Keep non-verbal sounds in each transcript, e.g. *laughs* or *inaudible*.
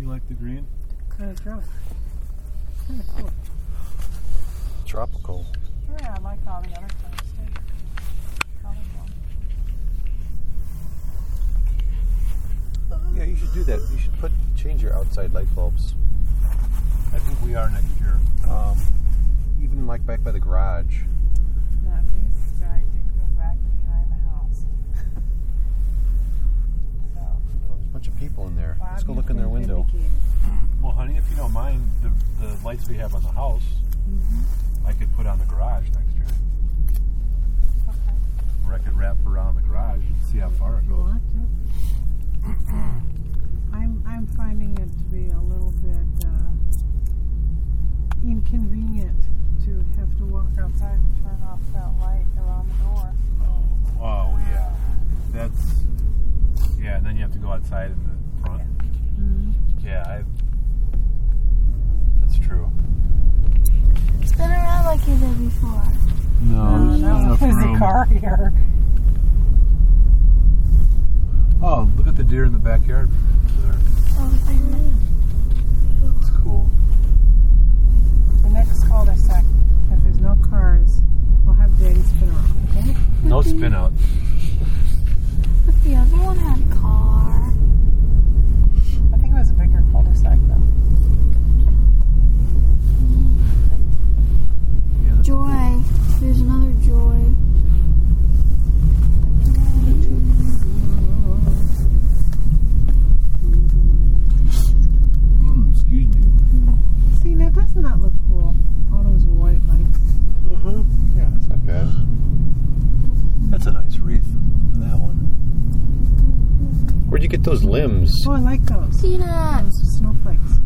You like the green? Kind of drunk. Kind of cool. Tropical. Yeah, I like all the other colors too. Colorful. Yeah, you should do that. You should put change your outside light bulbs. I think we are next year. Um, even like back by the garage. No, these guys did go back behind the house. so, There's a bunch of people in there. Let's go look in their window. vindicated. Well, honey, if you don't mind, the, the lights we have on the house, I could put on the garage next year. Okay. Or I could wrap around the garage and see how far it goes. want to? *coughs* I'm I'm finding it to be a little bit uh, inconvenient to have to walk outside and turn off that light around the door. Oh, oh yeah. That's yeah, and then you have to go outside in the front. Mm-hmm. Yeah, I. That's true. It's been around like you did before. No, Uh, no, there's a car here. Oh, look at the deer in the backyard. There. Oh, there. That's cool. The next cul-de-sac, if there's no cars, we'll have Daddy spin off, okay? No spin out. But the other one had car. I think it was a bigger cul-de-sac though. Joy. There's another joy. Mm, excuse me. See, now does not look cool. All those white lights. Mm-hmm. Yeah, it's not bad. That's a nice wreath. That one. Where'd you get those limbs? Oh, I like those. Peanut. Those snowflakes.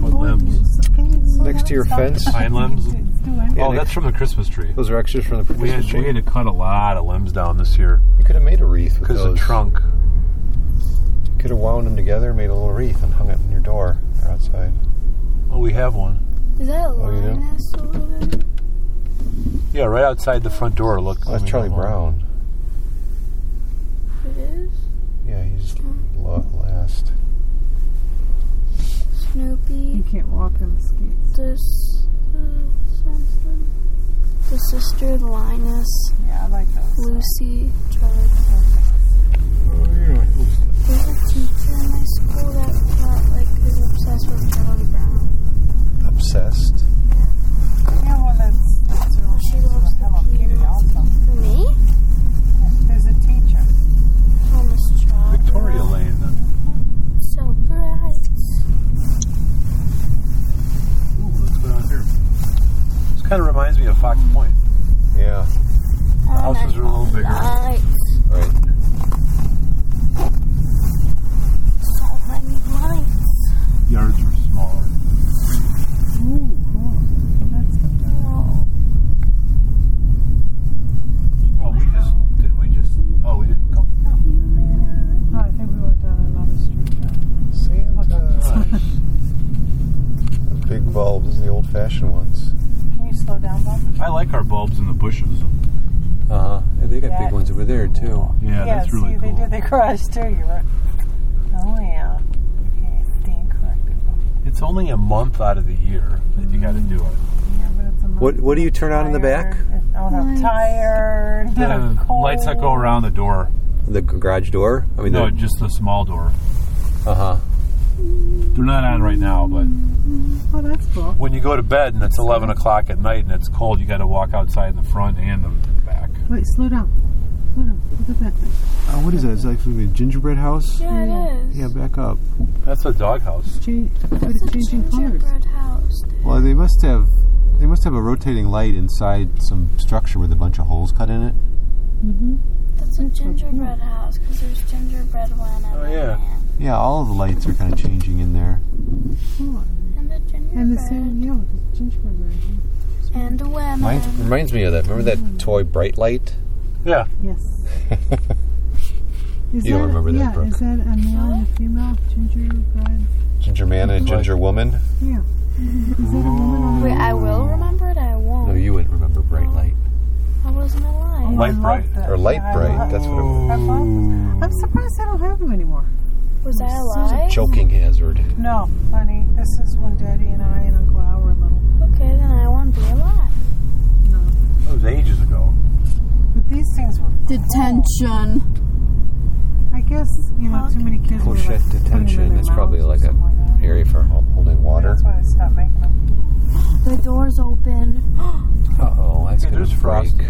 What limbs? Can you slow Next down? to your Stop. fence? *laughs* Pine limbs? Do. Oh, Yeah, that's from the Christmas tree. Those are extras from the We had, Christmas we tree. had to cut a lot of limbs down this year You could have made a wreath with because of those. the trunk. Could have wound them together, made a little wreath, and hung it in your door or outside. Oh, we have one. Is that Oh, you do? Linus over there? Yeah, right outside the front door. Look. Oh, that's Charlie go. Brown. It is? Yeah, he's lo- Snoopy. You can't walk on the skates. This. Uh. The sister, Linus. Yeah, I like those. Lucy. Charlie. Oh, yeah. There's a teacher in my school that got, like, is obsessed with Charlie Brown. Obsessed. We have one that's, that's really She into loves the Hello Kitty peanuts. also. Me? There's a teacher. Oh, Miss Charlie. Victoria Lane. Then. So bright. Ooh, let's go down here. This kind of reminds me of Fox Point. Yeah. The houses are a little bigger. Right. So many lights. Yards are smaller. Ooh, cool. That's good. Oh, Oh, we just didn't we just? Oh, we didn't come. No, I think we went down another street though. Santa. the big bulbs, the old-fashioned ones. Can you slow down, Bob? I like our bulbs in the bushes. Uh huh. they got That big ones over there too. Yeah, that's really see, cool. they did too. You're right. Oh yeah. Okay, being corrected. It's only a month out of the year that you got to do it. Yeah, but it's a What What do you turn on in the back? tired. Oh, I'm Lights. tired. The I'm cold. lights that go around the door. The g- garage door. I mean, No, just the small door. Uh huh. They're not on right now, but Oh, that's cool. when you go to bed and it's 11 o'clock at night and it's cold, you got to walk outside in the front and the back. Wait, slow down. Slow. Look at that thing. Oh, what is that? Is that like a gingerbread house? yeah, it is. Yeah, back up. That's a doghouse. Change, It's it's a changing colors. gingerbread house. Well, they must have they must have a rotating light inside some structure with a bunch of holes cut in it. Mm-hmm. That's a That's so gingerbread house because there's gingerbread when I Oh, yeah. in. Yeah, all of the lights are kind of changing in there. Cool. And the gingerbread. And the same, yeah, the gingerbread. And the women. Reminds, reminds me of that. Remember that toy Bright Light? Yeah. Yes. *laughs* Is You don't remember that, yeah, Brooke. is that a male and a female gingerbread? Ginger man and ginger woman. Yeah. Is that a woman or a Wait, I will remember it. I won't. No, you wouldn't remember Bright oh. Light I wasn't alive. Oh, light bright. that. or Light Yeah, Bright. love- That's what it was. I love them. I'm surprised they don't have them anymore. Was I alive? Choking hazard. No, honey. This is when Daddy and I and Uncle Al were little. Okay, then I won't be alive. No. That was ages ago. But these things were. Detention. I guess you know too many kids. were, Push like, at putting them in detention. their That's probably like a like area for holding water. That's why I stopped making them. *gasps* The door's open. *gasps* Uh oh, that's Hey, gonna there's. Frosty.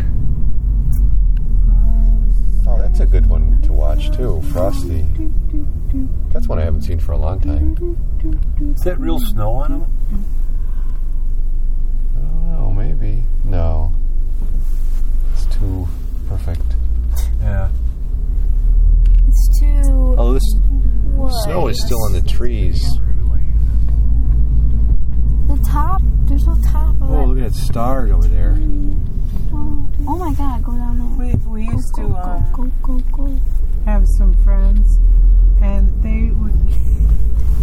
Oh, that's a good one to watch too, Frosty. That's one I haven't seen for a long time. Is that real snow on him? Oh, maybe. No. It's too perfect. Yeah. It's too. Oh, this what? snow is still on the trees. The top. There's no top of Oh, it. look at that star over there. Oh, oh my god, go down there. We we used go, to go, um, go, go, go. have some friends, and they would.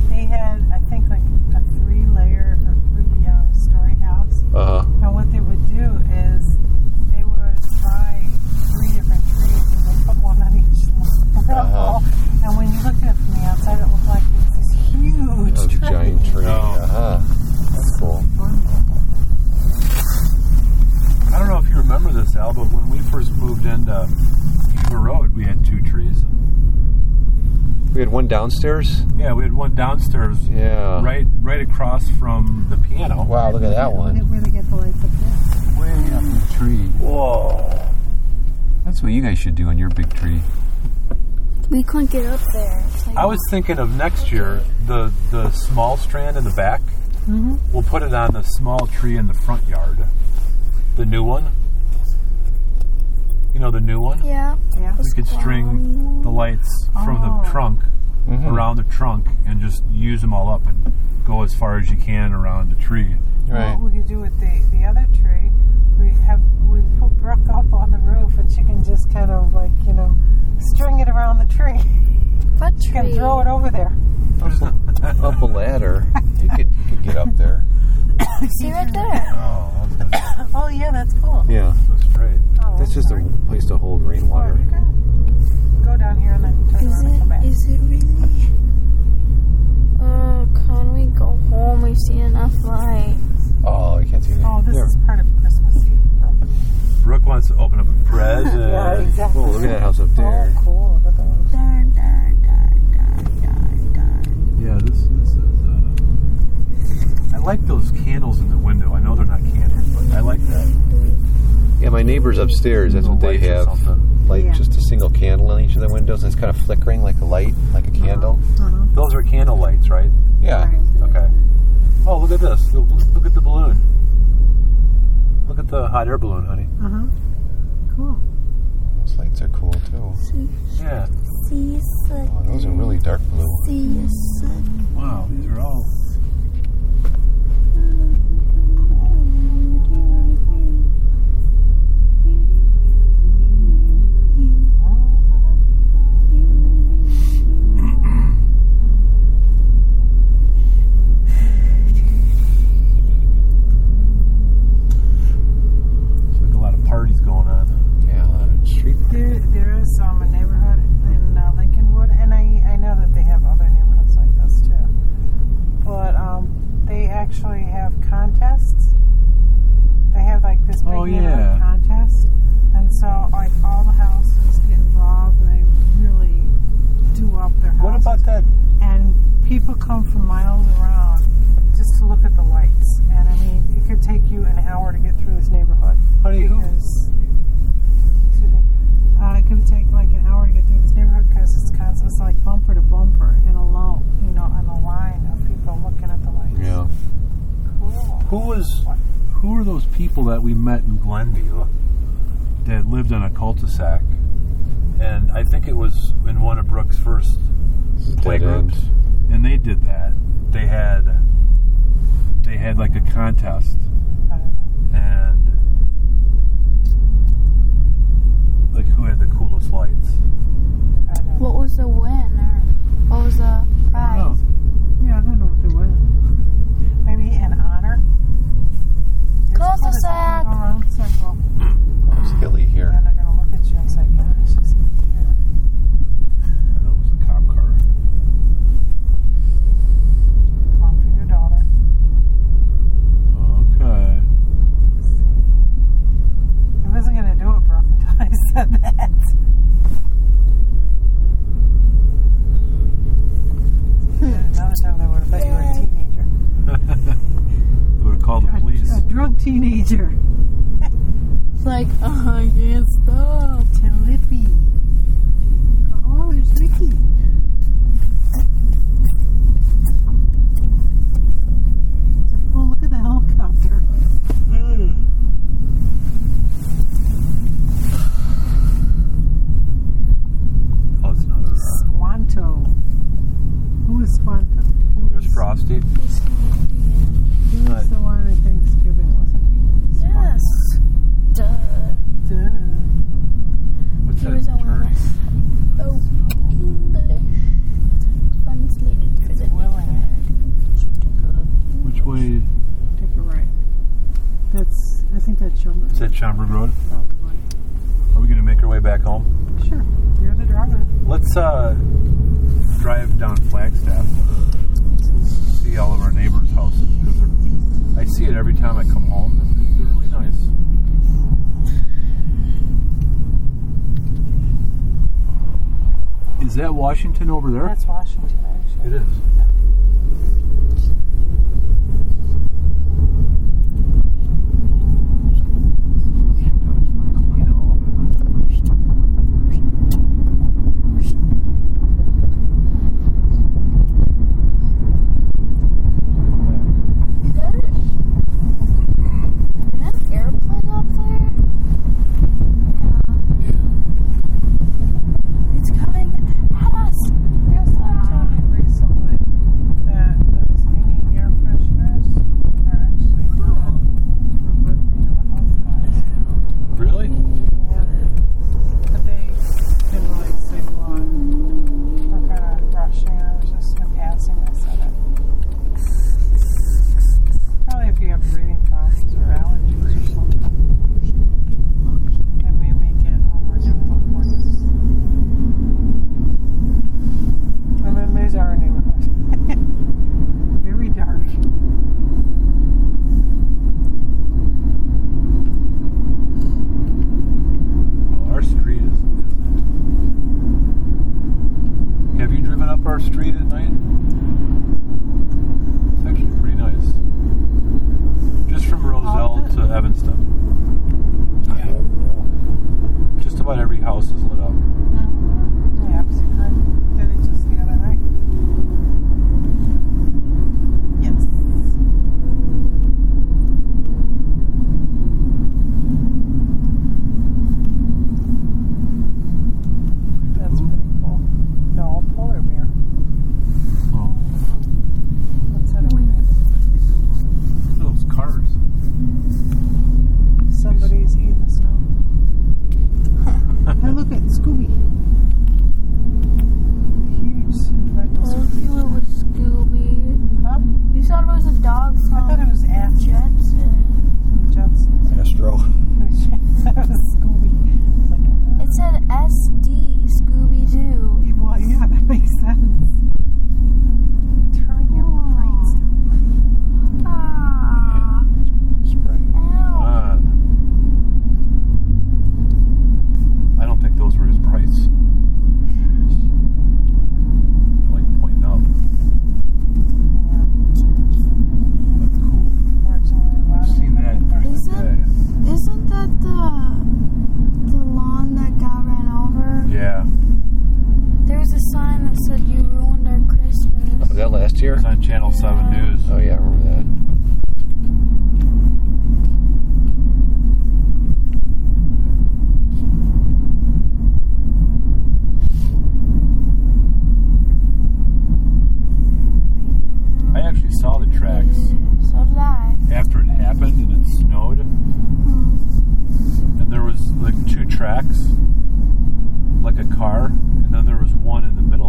They had, I think, like a three-layer or three-story house. Uh huh. And what they would do is they would buy three different trees and they put one on each level. Uh-huh. *laughs* And when you looked at it from the outside, it looked like it was this huge That was tree. giant tree. Oh. Uh huh. That's cool. I don't know if you remember this, Al, but when we first moved into Beaver Road, we had two trees. We had one downstairs. Yeah, we had one downstairs, Yeah. right, right across from the piano. Wow, look at that one. Where they get the lights up there. Way up in the tree. Whoa! That's what you guys should do on your big tree. We couldn't get up there. Like, I was thinking of next year the the small strand in the back. Mm-hmm. We'll put it on the small tree in the front yard. The new one. You know the new one. Yeah. Yeah. We could string the lights from Oh. the trunk Mhm. around the trunk and just use them all up and go as far as you can around the tree. Right. What we could do with the, the other tree, we have we put Brooke up on the roof and she can just kind of like, you know, string it around the tree. What She can throw it over there. *laughs* up a ladder. You could you could get up there. *coughs* See right there. Oh, I *coughs* Oh yeah, that's cool. Yeah. go straight. Oh, That's just sorry. a place to hold rainwater. you can Go down here and then turn Is around and come back. it? Is it really? Oh, can we go home? We've seen enough light. Oh, I can't see that. Oh, this There. is part of Christmas Eve. Brooke wants to open up a present. *laughs* yeah, exactly. Oh, look at that house up there. Oh, cool. Look at those. Dar, dar, dar, dar, dar, dar. Yeah, this this is. Uh, I like those candles in the window. I know they're not candles, but I like that. Yeah, my neighbors upstairs. That's what they have. Like Yeah. just a single candle in each of the windows, and it's kind of flickering like a light, like a candle. Uh-huh. Those are candle lights, right? Yeah. Right. Okay. Oh, look at this. Look at the balloon. Look at the hot air balloon, honey. Uh-huh. Cool. Those lights are cool too. Yeah. See, sick. Oh, those are really dark blue. See, sick. Wow, these are all. There's like a lot of parties going on. Yeah, a lot of street. There, there is um, a neighborhood in uh, Lincolnwood, and I, I know that they have other neighborhoods like this too. But um, they actually have contests. They have like this big Oh, neighborhood yeah. contest, and so like all the houses get involved, and they really do up their houses. What about that? And people come from miles around just to look at the lights. And I mean, it could take you an hour to get through this neighborhood Honey, who? because excuse me, uh, it could take like an hour to get through this neighborhood because it's constant. It's like bumper to bumper in a low, you know, on a line of people looking at the lights. Yeah. Cool. Who was? Who were those people that we met in Glenview that lived on a cul-de-sac? And I think it was in one of Brooke's first play groups, and they did that. They had they had like a contest, I don't know. and like who had the coolest lights. I don't know. What was the win or what was the I prize? don't know. Yeah, I don't know what they were. Maybe an honor. Cul-de-sac. Go around the circle. Hamburg Road. Are we going to make our way back home? Sure. You're the driver. Let's uh, drive down Flagstaff. See all of our neighbors' houses. I see it every time I come home. They're really nice. Is that Washington over there? That's Washington, actually. It is. tracks, like a car, and then there was one in the middle.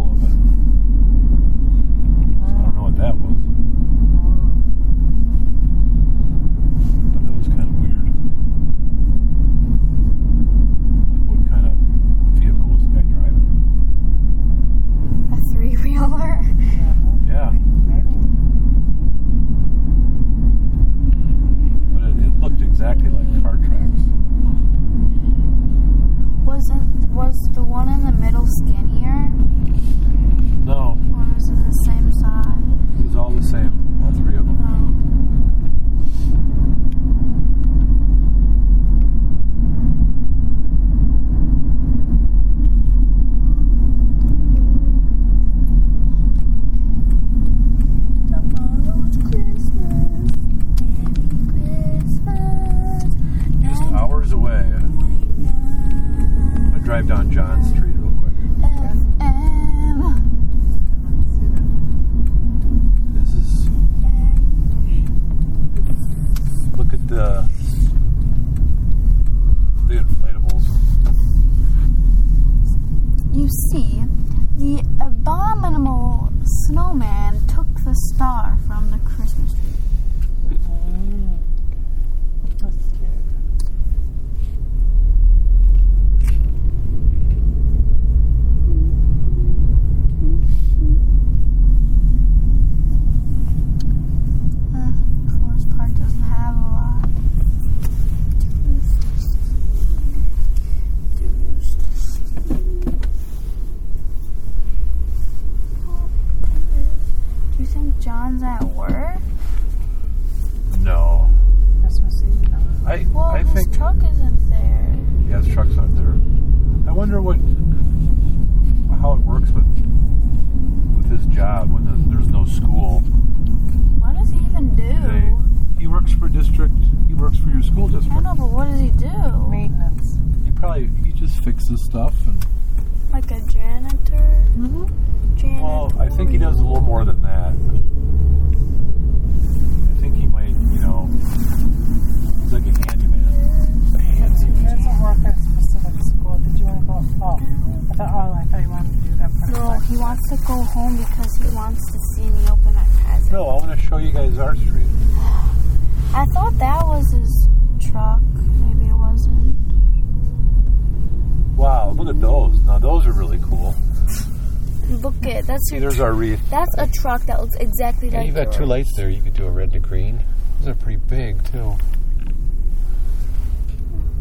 That's. There's our wreath. That's a truck that looks exactly yeah, like. You've got two lights there. You could do a red and a green. Those are pretty big too.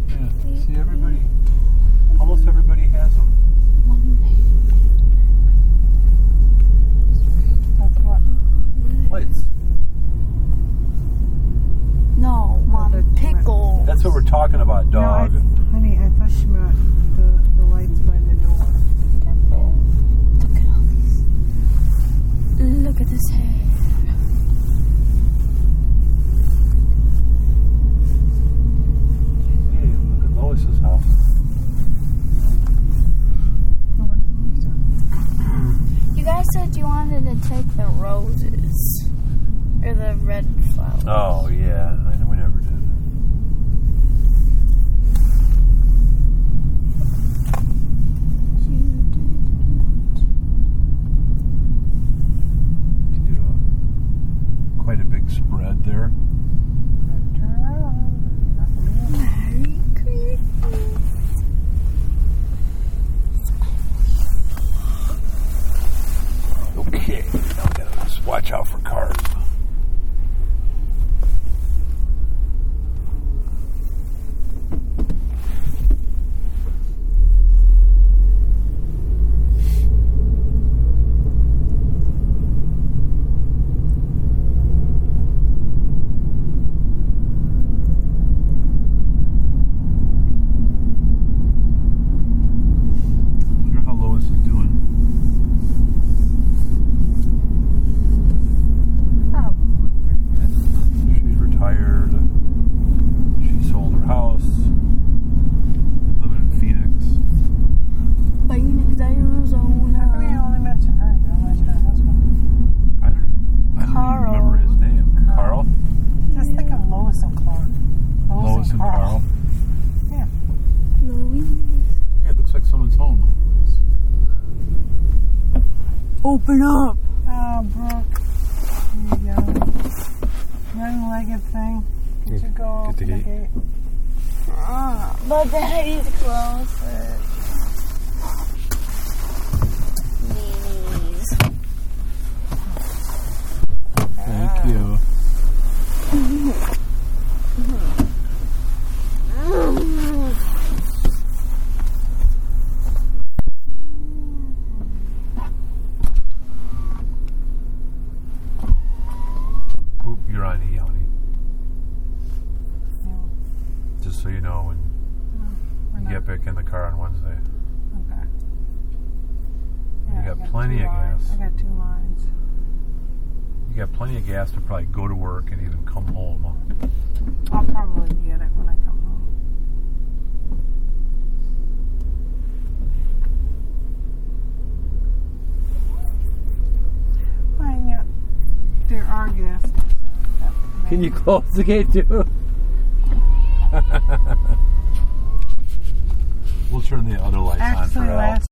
Yeah. See everybody. Almost everybody Open up! Oh, Brooke. There you go. One-legged thing. Did you go Get the gate. The gate? Ah, but daddy's closer. Just so you know when no, you get back in the car on Wednesday. Okay. Yeah, you got, got plenty of lines. gas. I got two lines. You got plenty of gas to probably go to work and even come home. I'll probably get it when I come home. Well, yeah, there are gas can you close the gate too? *laughs* we'll turn the other lights Excellent. on for now.